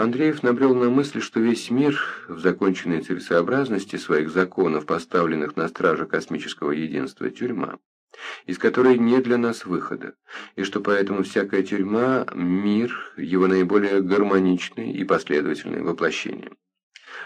Андреев набрел на мысль, что весь мир в законченной целесообразности своих законов, поставленных на страже космического единства, тюрьма, из которой нет для нас выхода, и что поэтому всякая тюрьма – мир, его наиболее гармоничное и последовательное воплощение.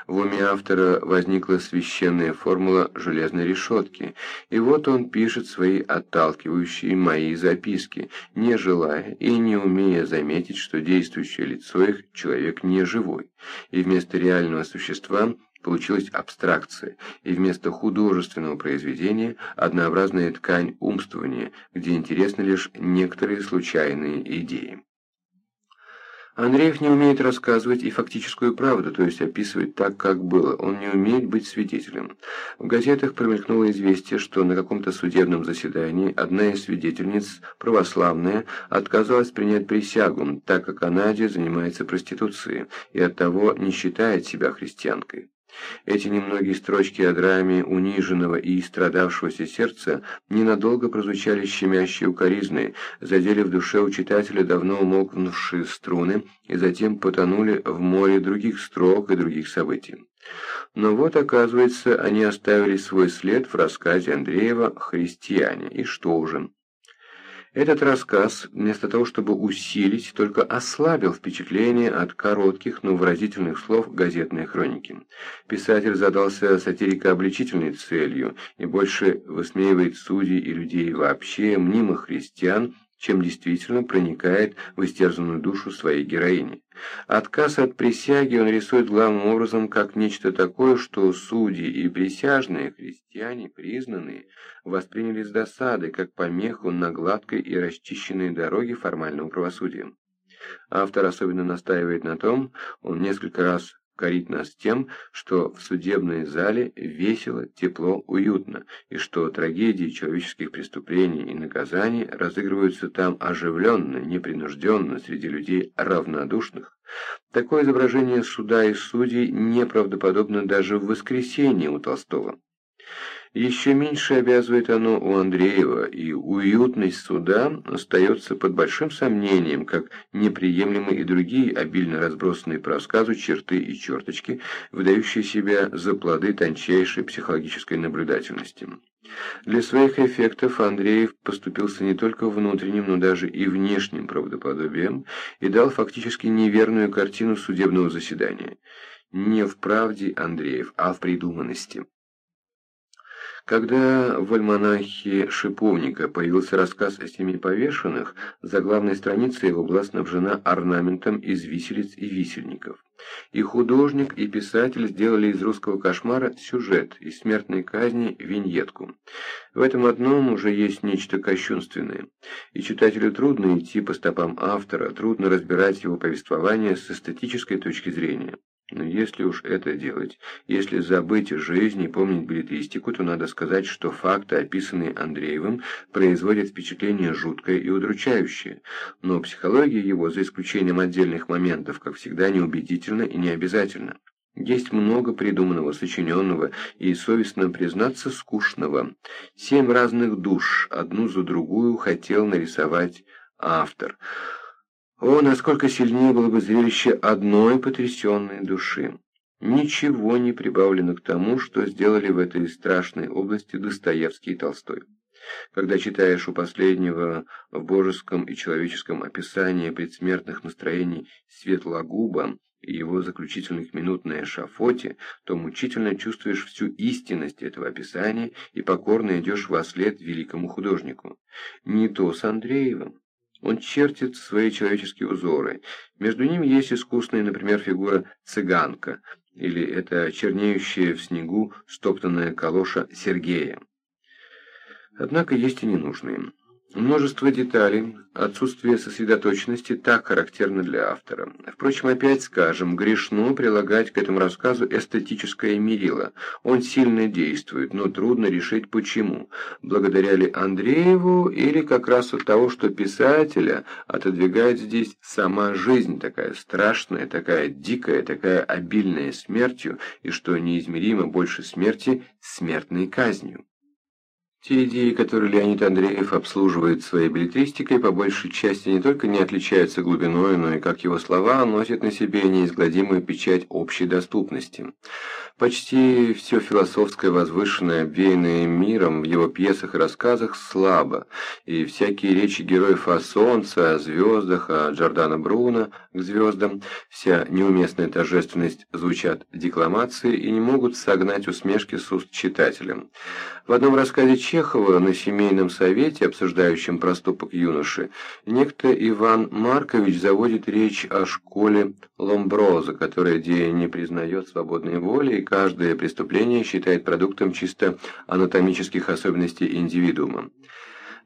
В уме автора возникла священная формула железной решетки, и вот он пишет свои отталкивающие мои записки, не желая и не умея заметить, что действующее лицо их человек не живой, и вместо реального существа получилась абстракция, и вместо художественного произведения однообразная ткань умствования, где интересны лишь некоторые случайные идеи. Андреев не умеет рассказывать и фактическую правду, то есть описывать так, как было. Он не умеет быть свидетелем. В газетах промелькнуло известие, что на каком-то судебном заседании одна из свидетельниц, православная, отказалась принять присягу, так как Анаде занимается проституцией и оттого не считает себя христианкой. Эти немногие строчки о драме униженного и страдавшегося сердца ненадолго прозвучали щемящие укоризны, задели в душе у читателя давно умолкнувшие струны и затем потонули в море других строк и других событий. Но вот, оказывается, они оставили свой след в рассказе Андреева «Христиане». И что уже? Этот рассказ, вместо того, чтобы усилить, только ослабил впечатление от коротких, но выразительных слов газетной хроники. Писатель задался сатирико-обличительной целью и больше высмеивает судей и людей вообще, мнимых христиан, чем действительно проникает в истерзанную душу своей героини. Отказ от присяги он рисует главным образом как нечто такое, что судьи и присяжные, христиане, признанные, восприняли с досадой, как помеху на гладкой и расчищенной дороге формального правосудия. Автор особенно настаивает на том, он несколько раз корить нас тем, что в судебной зале весело, тепло, уютно, и что трагедии человеческих преступлений и наказаний разыгрываются там оживленно, непринужденно, среди людей равнодушных. Такое изображение суда и судей неправдоподобно даже в воскресенье у Толстого. Еще меньше обязывает оно у Андреева, и уютность суда остается под большим сомнением, как неприемлемы и другие обильно разбросанные по рассказу черты и черточки, выдающие себя за плоды тончайшей психологической наблюдательности. Для своих эффектов Андреев поступился не только внутренним, но даже и внешним правдоподобием и дал фактически неверную картину судебного заседания. Не в правде Андреев, а в придуманности. Когда в альманахе «Шиповника» появился рассказ о семи повешенных, заглавная страница его была снабжена орнаментом из виселиц и висельников. И художник, и писатель сделали из русского кошмара сюжет, из смертной казни виньетку. В этом одном уже есть нечто кощунственное. И читателю трудно идти по стопам автора, трудно разбирать его повествование с эстетической точки зрения. Но если уж это делать, если забыть жизнь и помнить билетристику, то надо сказать, что факты, описанные Андреевым, производят впечатление жуткое и удручающее. Но психология его, за исключением отдельных моментов, как всегда, неубедительна и необязательна. Есть много придуманного, сочиненного и, совестно признаться, скучного. Семь разных душ, одну за другую, хотел нарисовать автор – о, насколько сильнее было бы зрелище одной потрясенной души! Ничего не прибавлено к тому, что сделали в этой страшной области Достоевский и Толстой. Когда читаешь у последнего в божеском и человеческом описании предсмертных настроений Светлогуба и его заключительных минут на эшафоте, то мучительно чувствуешь всю истинность этого описания и покорно идешь во след великому художнику. Не то с Андреевым. Он чертит свои человеческие узоры. Между ними есть искусная, например, фигура цыганка, или это чернеющая в снегу стоптанная калоша Сергея. Однако есть и ненужные. Множество деталей, отсутствие сосредоточенности так характерно для автора. Впрочем, опять скажем, грешно прилагать к этому рассказу эстетическое мерило. Он сильно действует, но трудно решить почему. Благодаря ли Андрееву или как раз от того, что писателя отодвигает здесь сама жизнь, такая страшная, такая дикая, такая обильная смертью, и что неизмеримо больше смерти смертной казнью. Те идеи, которые Леонид Андреев обслуживает своей билетристикой, по большей части не только не отличаются глубиной, но и, как его слова, носят на себе неизгладимую печать общей доступности. Почти все философское возвышенное, обвеянное миром в его пьесах и рассказах слабо, и всякие речи героев о солнце, о звездах, о Джордано Бруно к звездам, вся неуместная торжественность звучат декламации и не могут согнать усмешки с уст читателя. В одном рассказе Чехова на семейном совете, обсуждающем проступок юноши, некто Иван Маркович заводит речь о школе Ломброза, которая где не признает свободной воли и каждое преступление считает продуктом чисто анатомических особенностей индивидуума.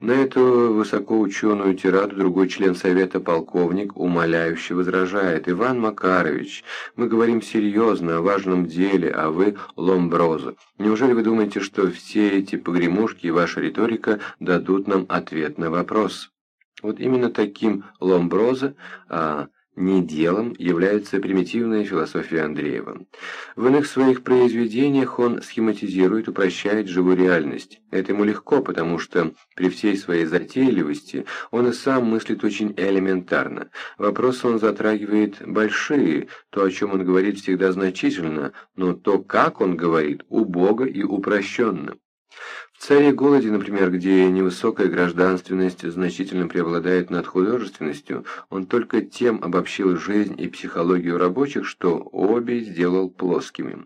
На эту высокоученую тираду другой член Совета, полковник, умоляюще возражает. «Иван Макарович, мы говорим серьезно о важном деле, а вы Ломброза. Неужели вы думаете, что все эти погремушки и ваша риторика дадут нам ответ на вопрос?» Вот именно таким Ломброза, а не делом является примитивная философия Андреева. В иных своих произведениях он схематизирует, упрощает живую реальность. Это ему легко, потому что при всей своей затейливости он и сам мыслит очень элементарно. Вопросы он затрагивает большие, то, о чем он говорит, всегда значительно, но то, как он говорит, убого и упрощенно. «Царе голоде», например, где невысокая гражданственность значительно преобладает над художественностью, он только тем обобщил жизнь и психологию рабочих, что обе сделал плоскими.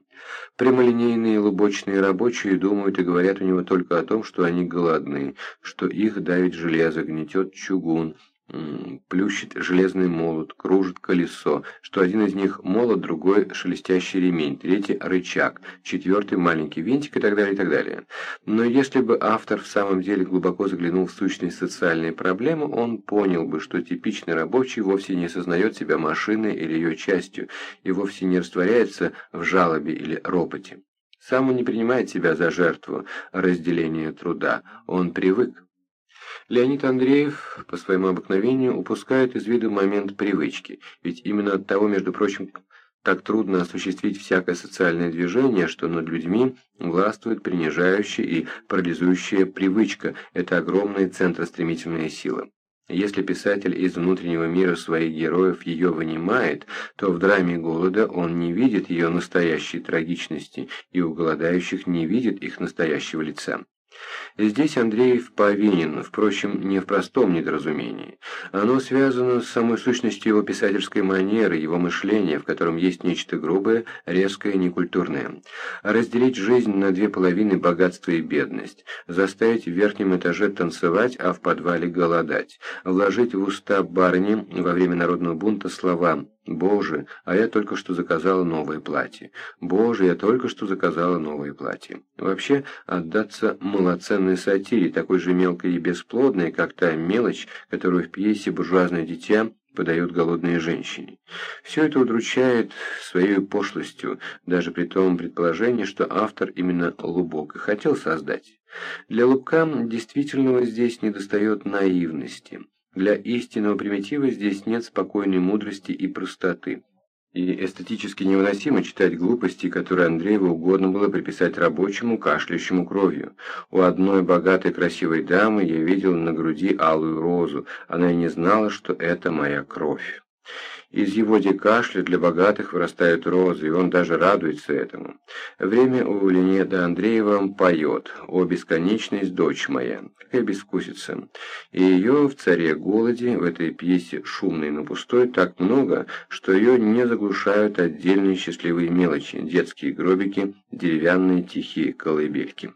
Прямолинейные лубочные рабочие думают и говорят у него только о том, что они голодны, что их давит железо, гнетет чугун, плющит железный молот, кружит колесо, что один из них молот, другой шелестящий ремень, третий рычаг, четвертый маленький винтик и так далее, и так далее. Но если бы автор в самом деле глубоко заглянул в сущность социальной проблемы, он понял бы, что типичный рабочий вовсе не сознает себя машиной или ее частью, и вовсе не растворяется в жалобе или ропоте. Сам он не принимает себя за жертву разделения труда, он привык. Леонид Андреев по своему обыкновению упускает из виду момент привычки, ведь именно от того, между прочим, так трудно осуществить всякое социальное движение, что над людьми властвует принижающая и парализующая привычка, это огромная центростремительная сила. Если писатель из внутреннего мира своих героев ее вынимает, то в драме голода он не видит ее настоящей трагичности, и у голодающих не видит их настоящего лица. Здесь Андреев повинен, впрочем, не в простом недоразумении. Оно связано с самой сущностью его писательской манеры, его мышления, в котором есть нечто грубое, резкое, некультурное. Разделить жизнь на две половины богатство и бедность, заставить в верхнем этаже танцевать, а в подвале голодать, вложить в уста барыни во время народного бунта слова Боже, а я только что заказала новое платье. Боже, я только что заказала новое платье. Вообще, отдаться малоценной сатире, такой же мелкой и бесплодной, как та мелочь, которую в пьесе «Буржуазное дитя» подают голодные женщине. Все это удручает своей пошлостью, даже при том предположении, что автор именно Лубок и хотел создать. Для Лубка действительного здесь недостает наивности. Для истинного примитива здесь нет спокойной мудрости и простоты. И эстетически невыносимо читать глупости, которые Андрееву угодно было приписать рабочему, кашляющему кровью. У одной богатой красивой дамы я видел на груди алую розу, она и не знала, что это моя кровь. Из его декашля для богатых вырастают розы, и он даже радуется этому. Время у Ленеда Андреева поет «О бесконечность, дочь моя». Какая бескусица. И ее в «Царе голоде» в этой пьесе шумной, но пустой так много, что ее не заглушают отдельные счастливые мелочи, детские гробики, деревянные тихие колыбельки.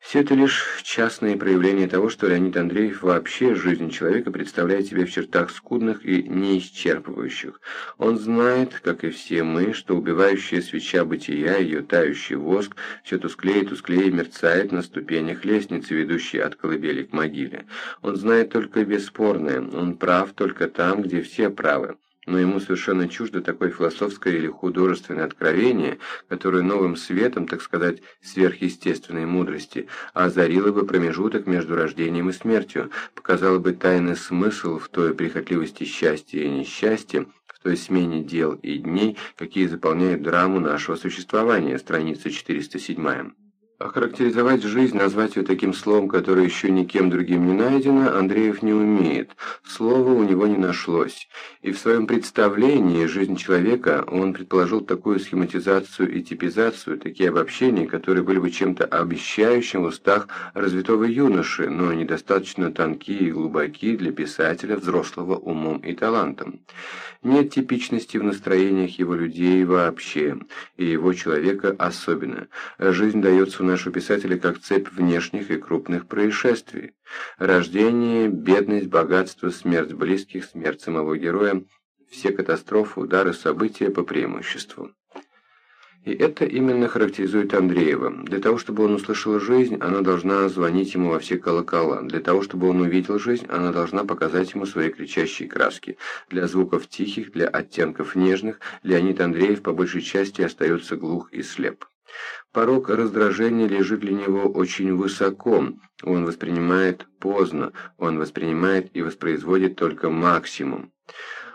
Все это лишь частные проявления того, что Леонид Андреев вообще жизнь человека представляет себе в чертах скудных и неисчерпывающих. Он знает, как и все мы, что убивающая свеча бытия, ее тающий воск, все тусклее и тусклее мерцает на ступенях лестницы, ведущей от колыбели к могиле. Он знает только бесспорное, он прав только там, где все правы но ему совершенно чуждо такое философское или художественное откровение, которое новым светом, так сказать, сверхъестественной мудрости, озарило бы промежуток между рождением и смертью, показало бы тайный смысл в той прихотливости счастья и несчастья, в той смене дел и дней, какие заполняют драму нашего существования, страница 407. Охарактеризовать жизнь, назвать ее таким словом, которое еще никем другим не найдено, Андреев не умеет. Слова у него не нашлось. И в своем представлении жизнь человека он предположил такую схематизацию и типизацию, такие обобщения, которые были бы чем-то обещающим в устах развитого юноши, но недостаточно тонкие и глубоки для писателя, взрослого умом и талантом. Нет типичности в настроениях его людей вообще, и его человека особенно. Жизнь дается нашего писателя как цепь внешних и крупных происшествий. Рождение, бедность, богатство, смерть близких, смерть самого героя – все катастрофы, удары, события по преимуществу. И это именно характеризует Андреева. Для того, чтобы он услышал жизнь, она должна звонить ему во все колокола. Для того, чтобы он увидел жизнь, она должна показать ему свои кричащие краски. Для звуков тихих, для оттенков нежных, Леонид Андреев по большей части остается глух и слеп. Порог раздражения лежит для него очень высоко, он воспринимает поздно, он воспринимает и воспроизводит только максимум.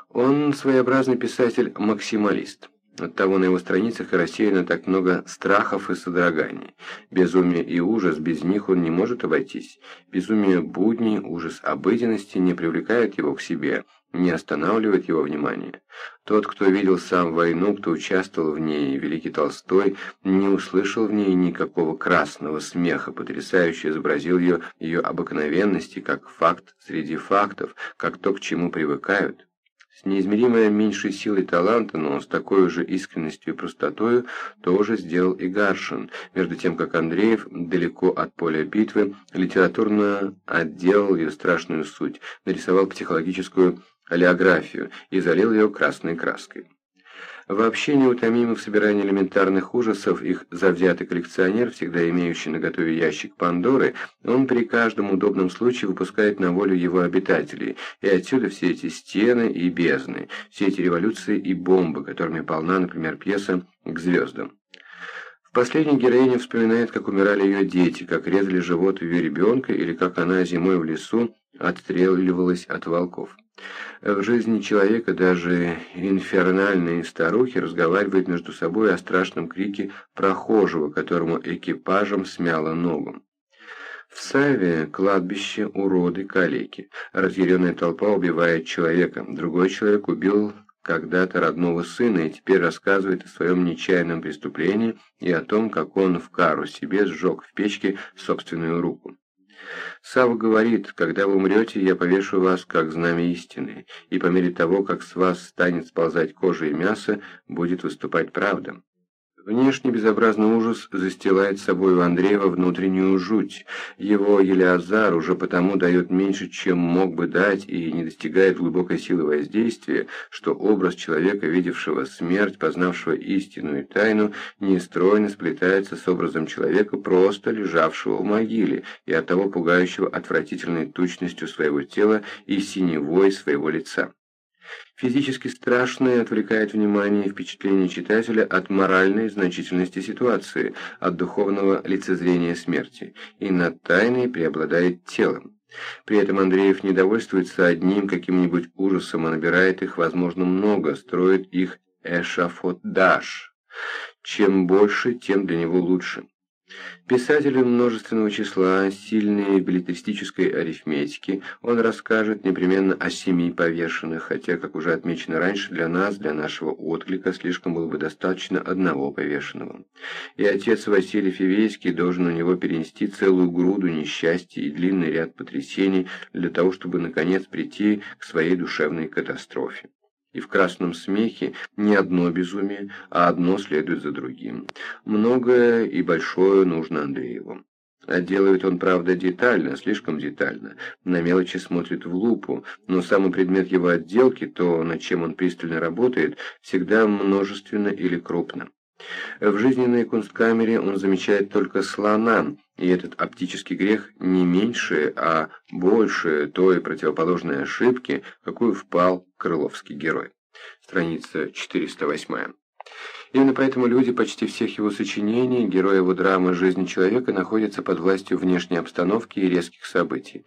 Он своеобразный писатель-максималист. Оттого на его страницах и рассеяно так много страхов и содроганий. Безумие и ужас, без них он не может обойтись. Безумие будни, ужас обыденности не привлекают его к себе, не останавливает его внимание. Тот, кто видел сам войну, кто участвовал в ней, великий Толстой, не услышал в ней никакого красного смеха, потрясающе изобразил ее, ее обыкновенности, как факт среди фактов, как то, к чему привыкают. С неизмеримо меньшей силой таланта, но с такой же искренностью и простотою, тоже сделал и Гаршин, между тем как Андреев, далеко от поля битвы, литературно отделал ее страшную суть, нарисовал психологическую олеографию и залил ее красной краской. Вообще неутомимый в собирании элементарных ужасов, их завзятый коллекционер, всегда имеющий на готове ящик Пандоры, он при каждом удобном случае выпускает на волю его обитателей, и отсюда все эти стены и бездны, все эти революции и бомбы, которыми полна, например, пьеса «К звездам». В последней героине вспоминает, как умирали ее дети, как резали живот ее ребенка или как она зимой в лесу отстреливалась от волков. В жизни человека даже инфернальные старухи разговаривают между собой о страшном крике прохожего, которому экипажем смяло ногу. В Саве кладбище, уроды, калеки. Разъяренная толпа убивает человека. Другой человек убил когда-то родного сына и теперь рассказывает о своем нечаянном преступлении и о том, как он в кару себе сжег в печке собственную руку. Сава говорит, когда вы умрете, я повешу вас как знамя истины, и по мере того, как с вас станет сползать кожа и мясо, будет выступать правда. Внешне безобразный ужас застилает собой у Андреева внутреннюю жуть. Его Елеазар уже потому дает меньше, чем мог бы дать, и не достигает глубокой силы воздействия, что образ человека, видевшего смерть, познавшего истину и тайну, нестройно сплетается с образом человека, просто лежавшего в могиле, и оттого пугающего отвратительной тучностью своего тела и синевой своего лица. Физически страшное отвлекает внимание и впечатление читателя от моральной значительности ситуации, от духовного лицезрения смерти, и над тайной преобладает телом. При этом Андреев не довольствуется одним каким-нибудь ужасом, а набирает их, возможно, много, строит их эшафот-даш. Чем больше, тем для него лучше. Писатель множественного числа, сильной билетристической арифметики, он расскажет непременно о семи повешенных, хотя, как уже отмечено раньше, для нас, для нашего отклика, слишком было бы достаточно одного повешенного. И отец Василий Фивейский должен у него перенести целую груду несчастья и длинный ряд потрясений для того, чтобы, наконец, прийти к своей душевной катастрофе. И в красном смехе не одно безумие, а одно следует за другим. Многое и большое нужно Андрееву. А делает он, правда, детально, слишком детально. На мелочи смотрит в лупу, но самый предмет его отделки, то, над чем он пристально работает, всегда множественно или крупно. В жизненной кунсткамере он замечает только слона, и этот оптический грех не меньше, а больше той противоположной ошибки, какую впал крыловский герой. Страница 408. Именно поэтому люди почти всех его сочинений, герои его драмы «Жизнь человека» находятся под властью внешней обстановки и резких событий.